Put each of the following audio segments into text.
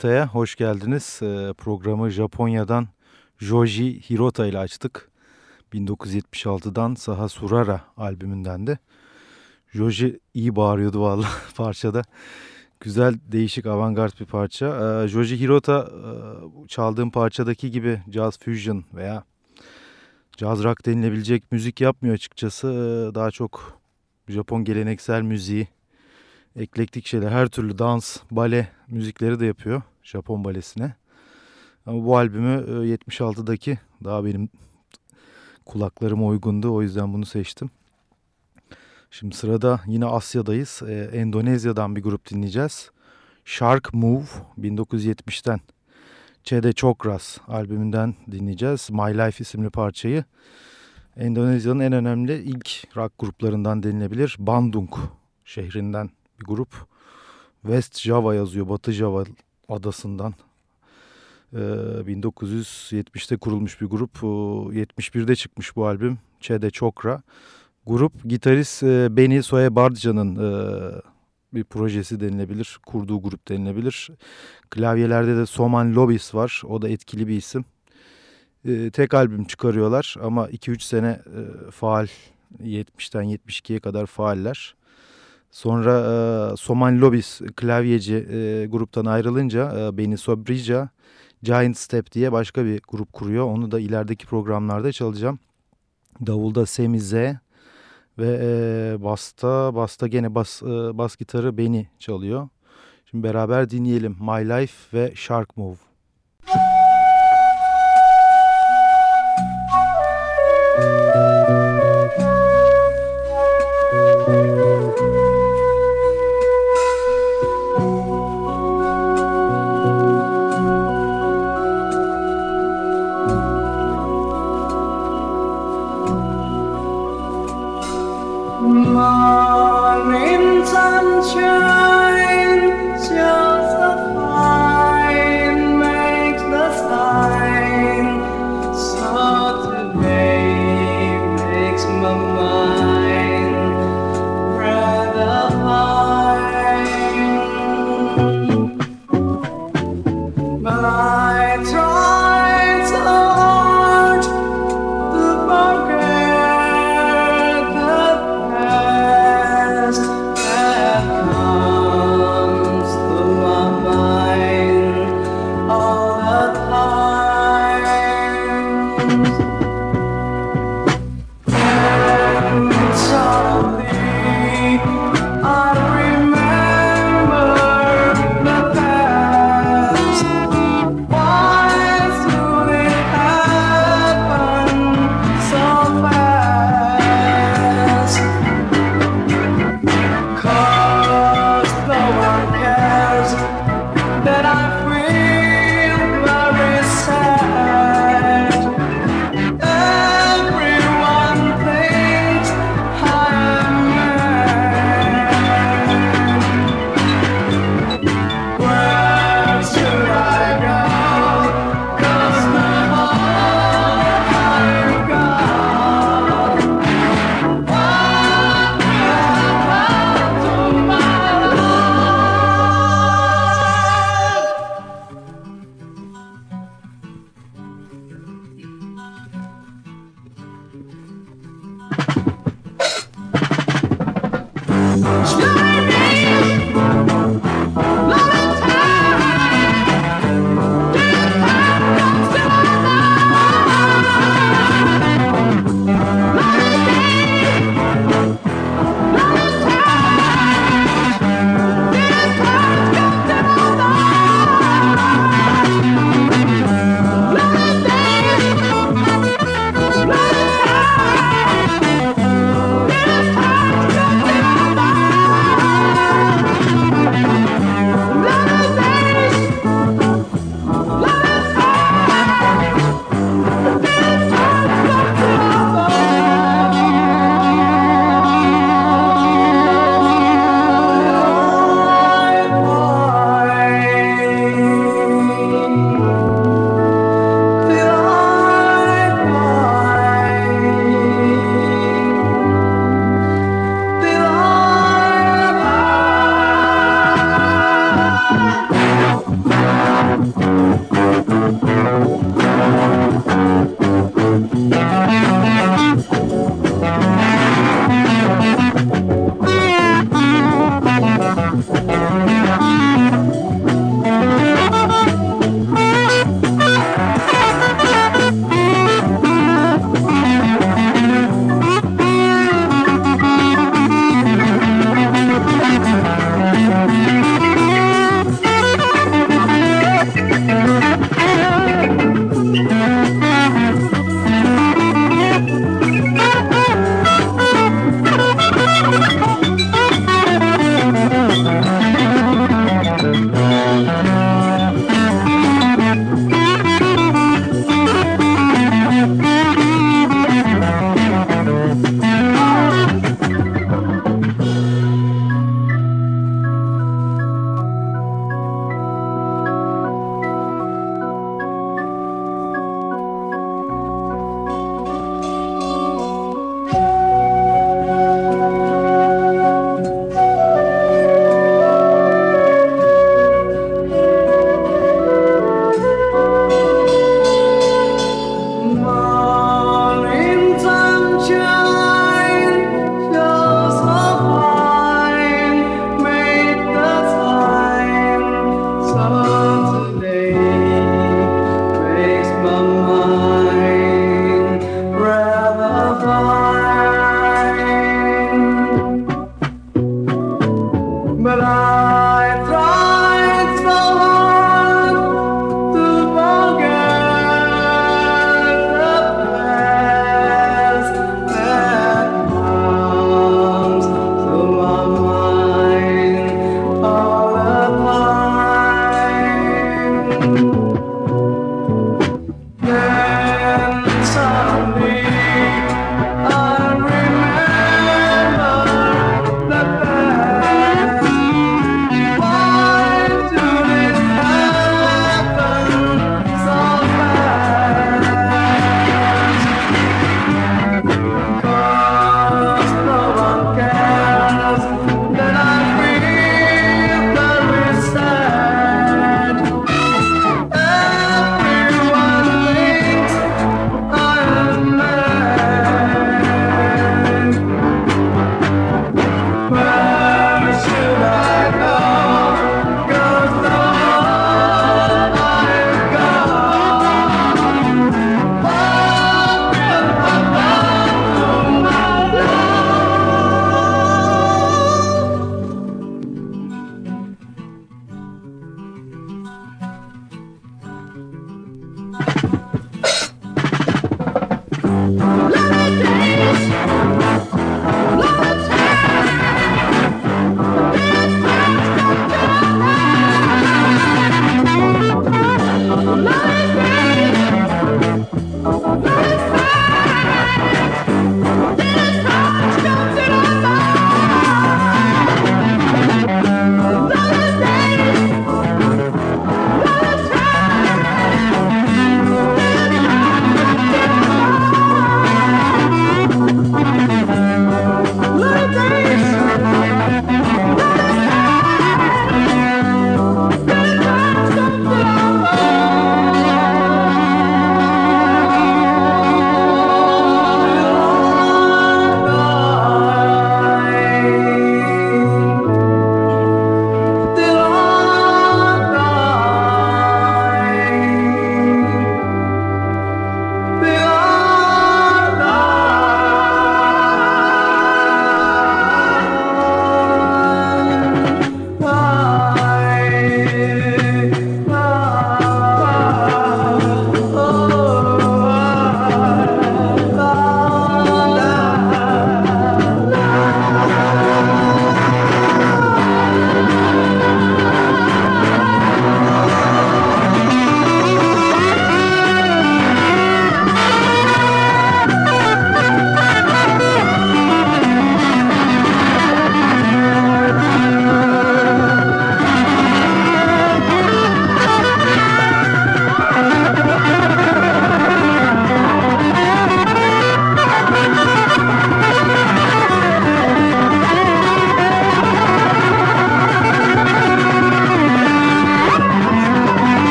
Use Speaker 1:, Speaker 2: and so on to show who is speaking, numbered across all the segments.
Speaker 1: Incognita'ya hoş geldiniz. Ee, programı Japonya'dan Joji Hirota ile açtık. 1976'dan Saha Surara albümünden de. Joji iyi bağırıyordu valla parçada. Güzel, değişik, avantgard bir parça. Ee, Joji Hirota e, çaldığım parçadaki gibi jazz fusion veya jazz rock denilebilecek müzik yapmıyor açıkçası. Ee, daha çok Japon geleneksel müziği, eklektik şeyler, her türlü dans, bale müzikleri de yapıyor Japon balesine. Ama bu albümü 76'daki e, daha benim kulaklarıma uygundu. O yüzden bunu seçtim. Şimdi sırada yine Asya'dayız. Ee, Endonezya'dan bir grup dinleyeceğiz. Shark Move 1970'ten Çede Çokras albümünden dinleyeceğiz. My Life isimli parçayı. Endonezya'nın en önemli ilk rock gruplarından denilebilir. Bandung şehrinden bir grup. West Java yazıyor. Batı Java adasından. Ee, 1970'te kurulmuş bir grup. 71'de çıkmış bu albüm. Çede Çokra. Grup gitarist e, Beni Soye Bardcan'ın e, bir projesi denilebilir. Kurduğu grup denilebilir. Klavyelerde de Soman Lobis var. O da etkili bir isim. E, tek albüm çıkarıyorlar ama 2-3 sene faal 70'ten 72'ye kadar faaller. Sonra e, Soman Lobis klavyeci e, gruptan ayrılınca e, Beni Sobrija Giant Step diye başka bir grup kuruyor. Onu da ilerideki programlarda çalacağım. Davulda Semi Z ve e, basta basta gene bas e, bas gitarı Beni çalıyor. Şimdi beraber dinleyelim My Life ve Shark Move.
Speaker 2: mà nên gian trang. Spirit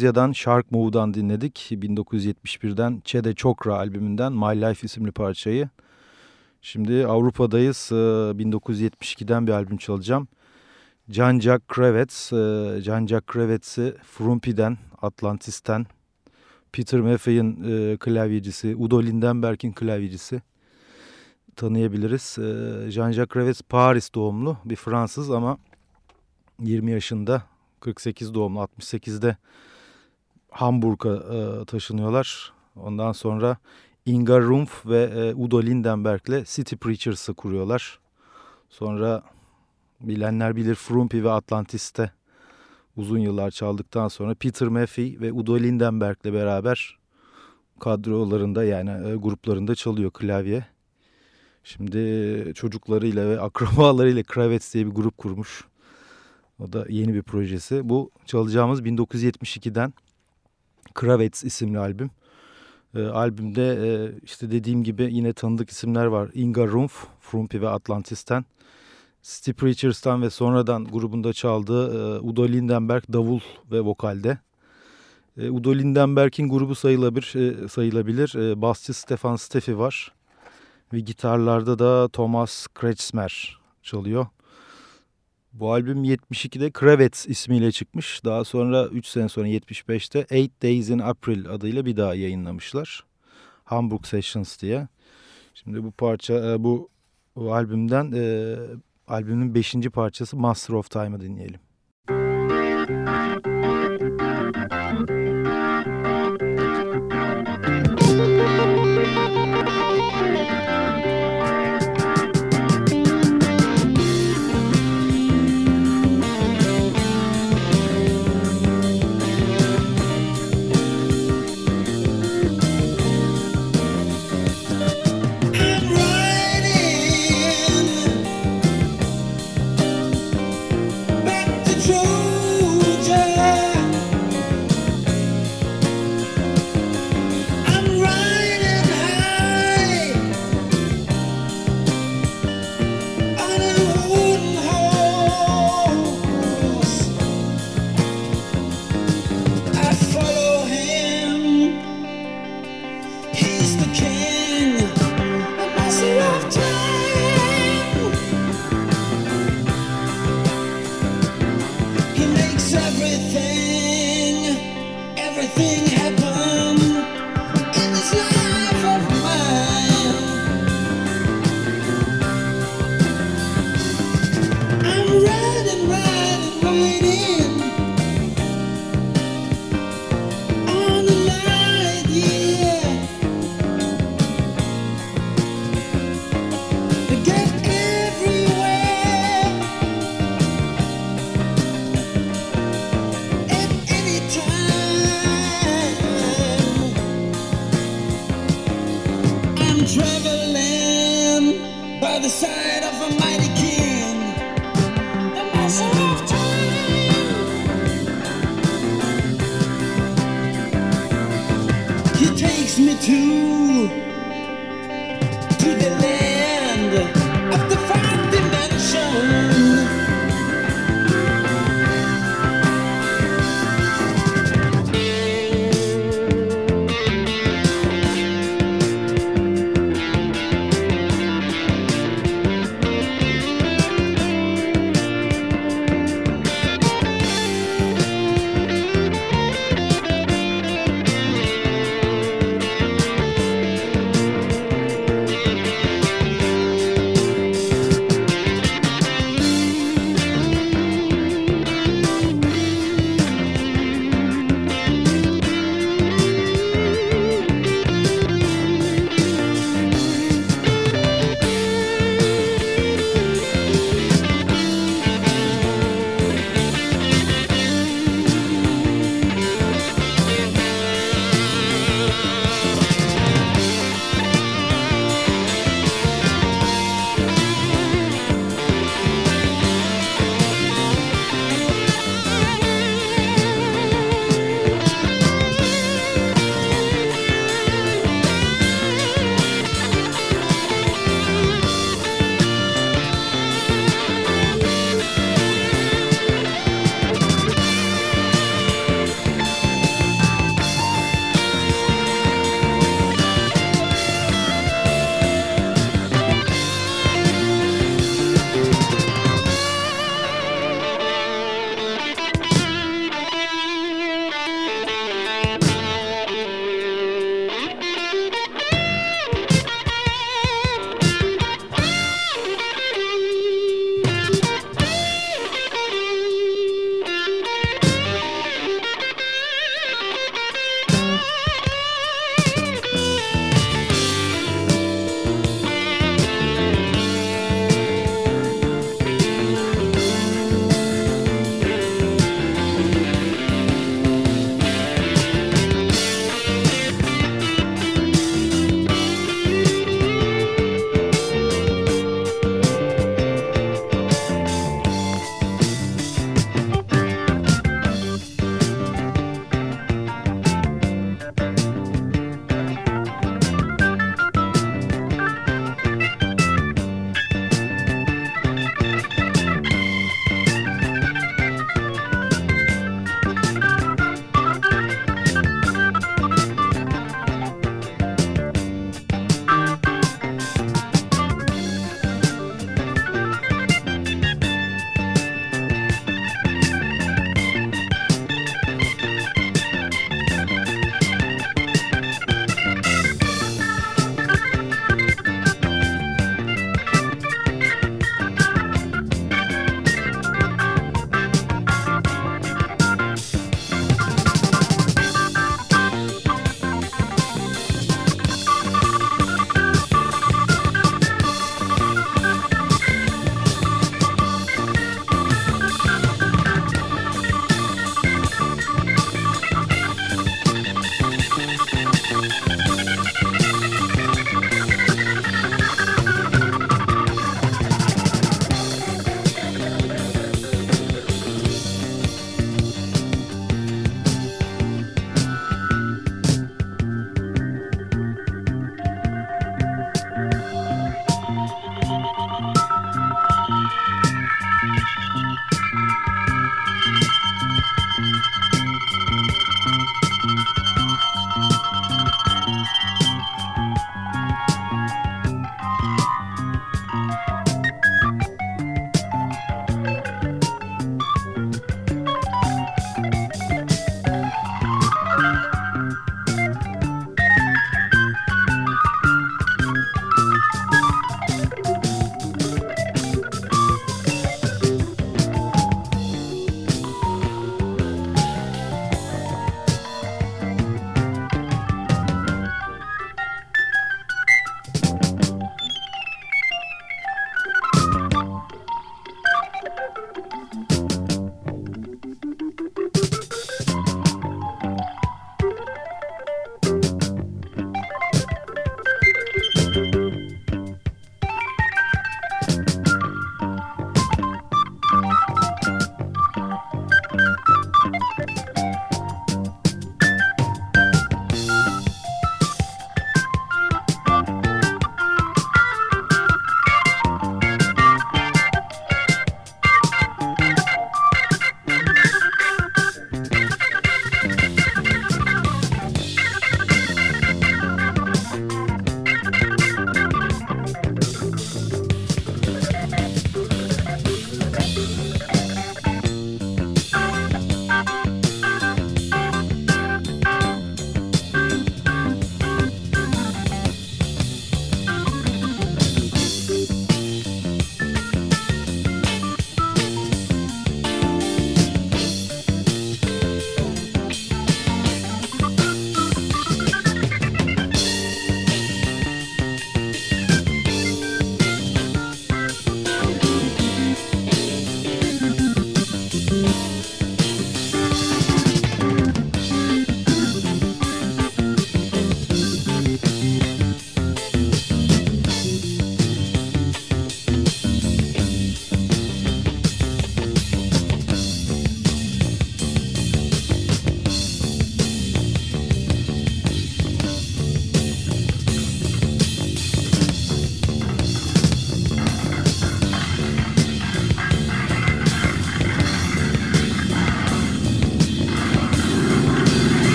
Speaker 2: Endonezya'dan Shark Move'dan dinledik. 1971'den Çede Çokra albümünden My Life isimli parçayı. Şimdi Avrupa'dayız. 1972'den ee, bir albüm çalacağım. Can Jack Kravets. Ee, Can Jack Kravets'i Frumpi'den, Atlantis'ten, Peter Maffey'in e, klavyecisi, Udo Lindenberg'in klavyecisi tanıyabiliriz. Jean-Jacques Kravets Paris doğumlu bir Fransız ama 20 yaşında 48 doğumlu 68'de Hamburg'a e, taşınıyorlar. Ondan sonra Inga Rumpf ve e, Udo Lindenberg'le City Preachers'ı kuruyorlar. Sonra bilenler bilir Frumpi ve Atlantis'te uzun yıllar çaldıktan sonra Peter Maffey ve Udo Lindenberg'le beraber kadrolarında yani e, gruplarında çalıyor klavye.
Speaker 3: Şimdi çocuklarıyla ve akrabalarıyla Kravets diye bir grup kurmuş. O da yeni bir projesi. Bu çalacağımız 1972'den Kravets isimli albüm. E, albümde e, işte dediğim gibi yine tanıdık isimler var. Inga Rumpf, Frumpy ve Atlantis'ten. Steve Richards'tan ve sonradan grubunda çaldığı e, Udo Lindenberg davul ve vokalde. E, Udo Lindenberg'in grubu sayılabilir. E, sayılabilir. E, basçı Stefan Steffi var. Ve gitarlarda da Thomas Kretschmer çalıyor. Bu albüm 72'de Kravets ismiyle çıkmış. Daha sonra 3 sene sonra 75'te Eight Days in April adıyla bir daha yayınlamışlar. Hamburg Sessions diye. Şimdi bu parça e, bu, bu albümden e, albümün 5. parçası Master of Time'ı dinleyelim.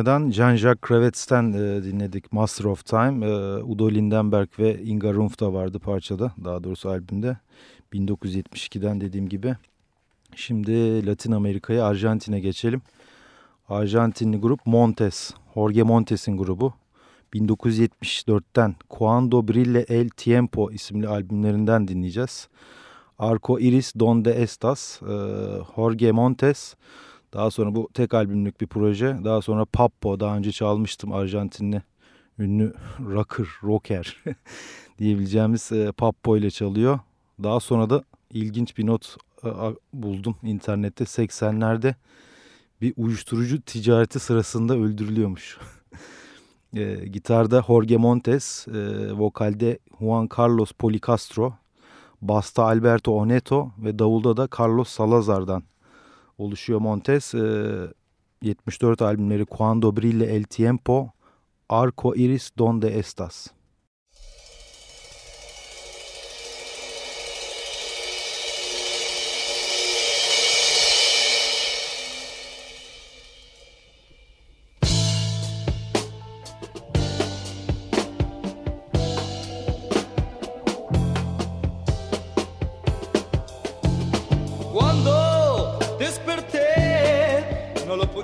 Speaker 1: Almanya'dan Jean-Jacques Kravetz'ten e, dinledik Master of Time. E, Udo Lindenberg ve Inga Rumpf da vardı parçada, daha doğrusu albümde. 1972'den dediğim gibi. Şimdi Latin Amerika'ya, Arjantin'e geçelim. Arjantinli grup Montes, Jorge Montes'in grubu. 1974'ten Cuando Brille El Tiempo isimli albümlerinden dinleyeceğiz. Arco Iris Donde Estas, e, Jorge Montes... Daha sonra bu tek albümlük bir proje. Daha sonra Pappo daha önce çalmıştım Arjantinli ünlü rocker, rocker diyebileceğimiz e, Pappo ile çalıyor. Daha sonra da ilginç bir not e, buldum internette 80'lerde bir uyuşturucu ticareti sırasında öldürülüyormuş. e, gitarda Jorge Montes, e, vokalde Juan Carlos Policastro, basta Alberto Oneto ve davulda da Carlos Salazar'dan oluşuyor Montes. E, 74 albümleri Cuando Brille El Tiempo, Arco Iris Donde Estas.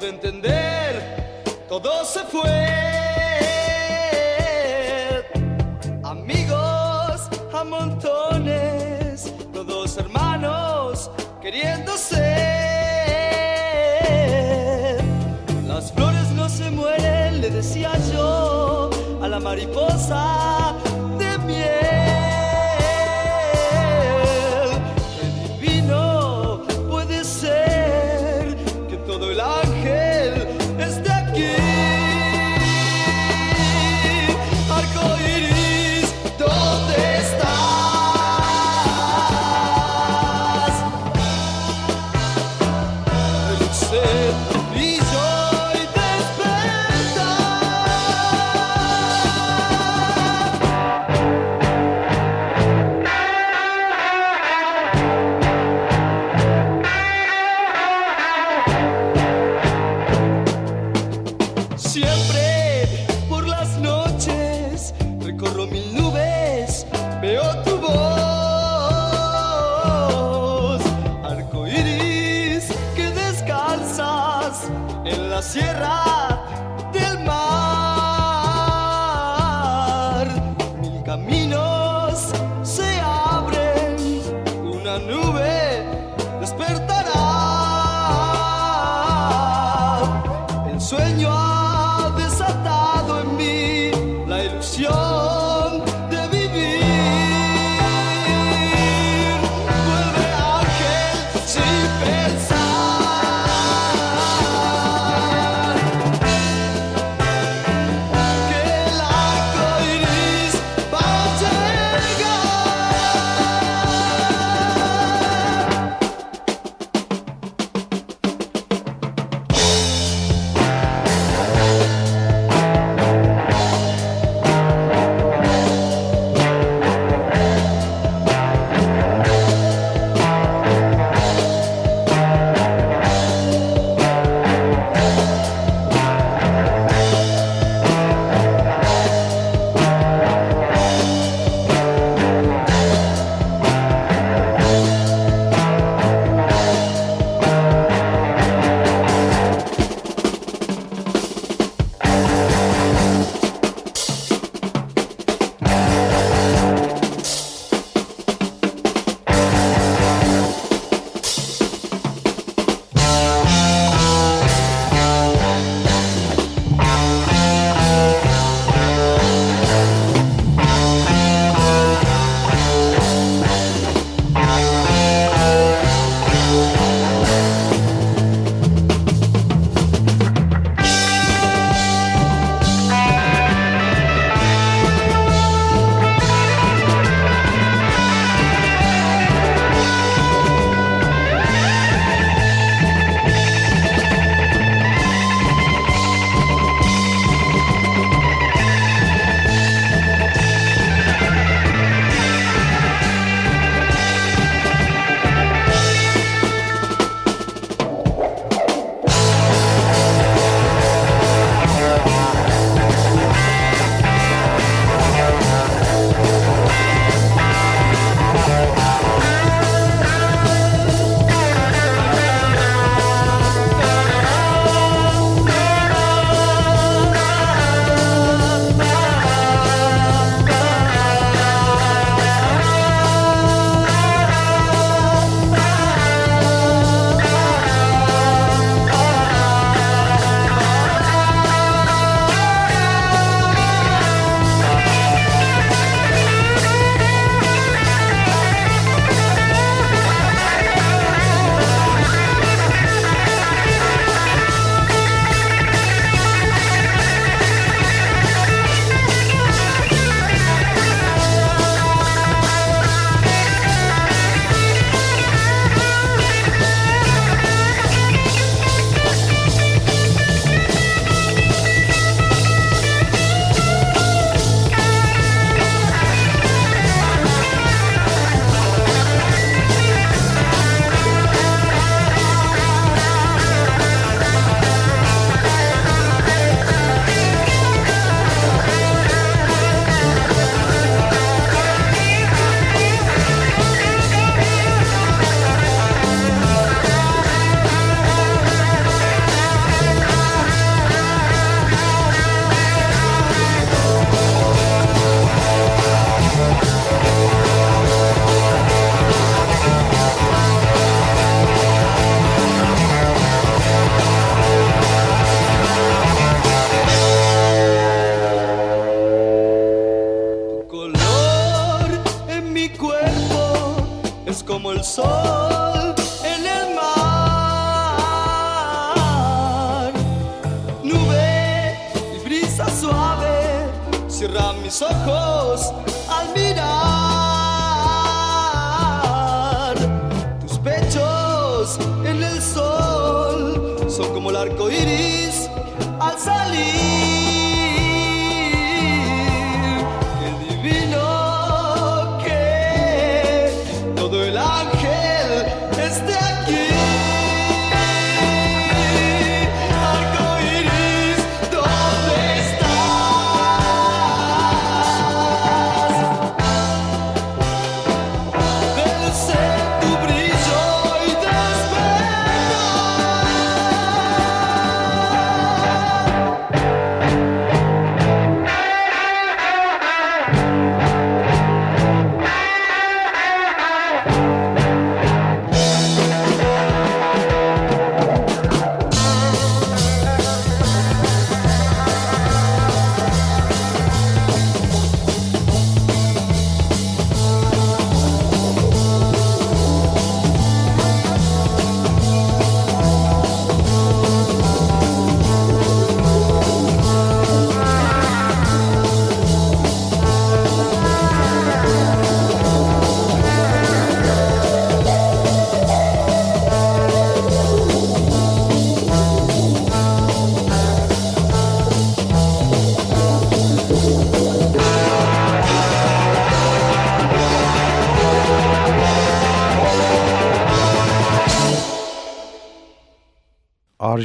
Speaker 2: entender, todo se fue. Amigos a montones, todos hermanos queriendo ser. Las flores no se mueren, le decía yo a la mariposa.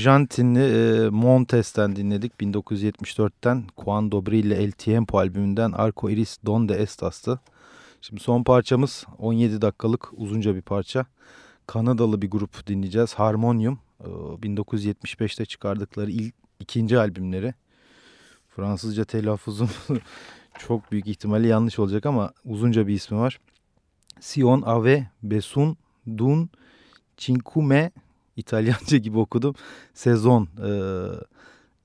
Speaker 1: Arjantinli e, Montes'ten dinledik. 1974'ten Cuando Brille El Tiempo albümünden Arco Iris Donde Estas'tı. Şimdi son parçamız 17 dakikalık uzunca bir parça. Kanadalı bir grup dinleyeceğiz. Harmonium. E, 1975'te çıkardıkları ilk, ikinci albümleri. Fransızca telaffuzum çok büyük ihtimalle yanlış olacak ama uzunca bir ismi var. Sion Ave Besun Dun Cinque İtalyanca gibi okudum. Sezon e,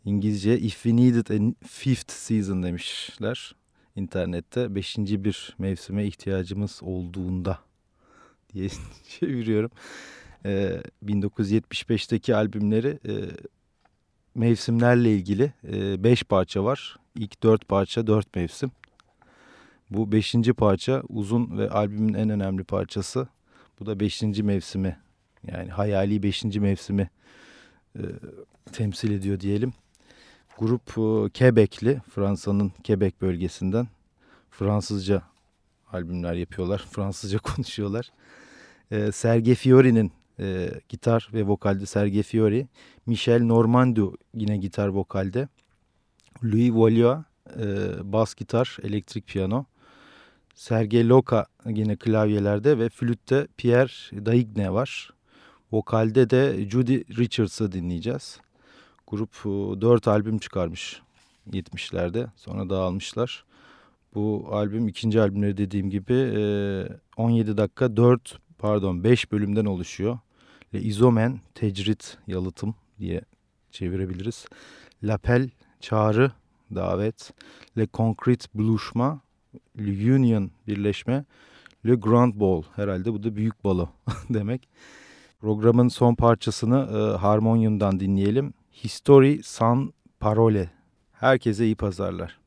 Speaker 1: İngilizce If we needed a fifth season demişler internette. Beşinci bir mevsime ihtiyacımız olduğunda diye çeviriyorum. E, 1975'teki albümleri e, mevsimlerle ilgili e, beş parça var. İlk dört parça dört mevsim. Bu beşinci parça uzun ve albümün en önemli parçası. Bu da beşinci mevsimi yani hayali 5. mevsimi e, temsil ediyor diyelim. Grup e, Quebec'li Fransa'nın Quebec bölgesinden Fransızca albümler yapıyorlar. Fransızca konuşuyorlar. E, Serge Fiori'nin e, gitar ve vokalde Serge Fiori. Michel Normando yine gitar vokalde. Louis Volioa e, bas gitar, elektrik piyano. Serge Loka yine klavyelerde ve flütte Pierre Daigne var. Vokalde de Judy Richards'ı dinleyeceğiz. Grup 4 e, albüm çıkarmış 70'lerde sonra dağılmışlar. Bu albüm ikinci albümleri dediğim gibi 17 e, dakika 4 pardon 5 bölümden oluşuyor. Le Izomen tecrit yalıtım diye çevirebiliriz. Lapel çağrı davet. Le Concrete buluşma. Le Union birleşme. Le Grand Ball herhalde bu da büyük balo demek. Programın son parçasını e, Harmonium'dan dinleyelim. History San Parole. Herkese iyi pazarlar.